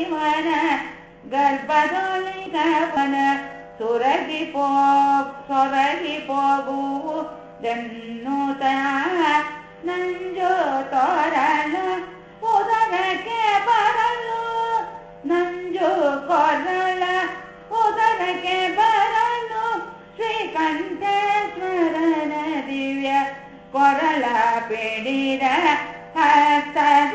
ಶಿವನ ಗರ್ಭದೊಳಗವನ ಸೊರಗಿ ಪೋ ಸೊರಗಿ ಹೋಗುವುದನ್ನುತ ನಂಜು ತೊರಲು ಉದರಕ್ಕೆ ಬರಲು ನಂಜು ಕೊರಳ ಉದರಕ್ಕೆ ಬರಲು ಶ್ರೀಕಂಠೇಶ್ವರನ ದಿವ್ಯ ಕೊರಳ ಪಿಡಿದ ಹಸ್ತದ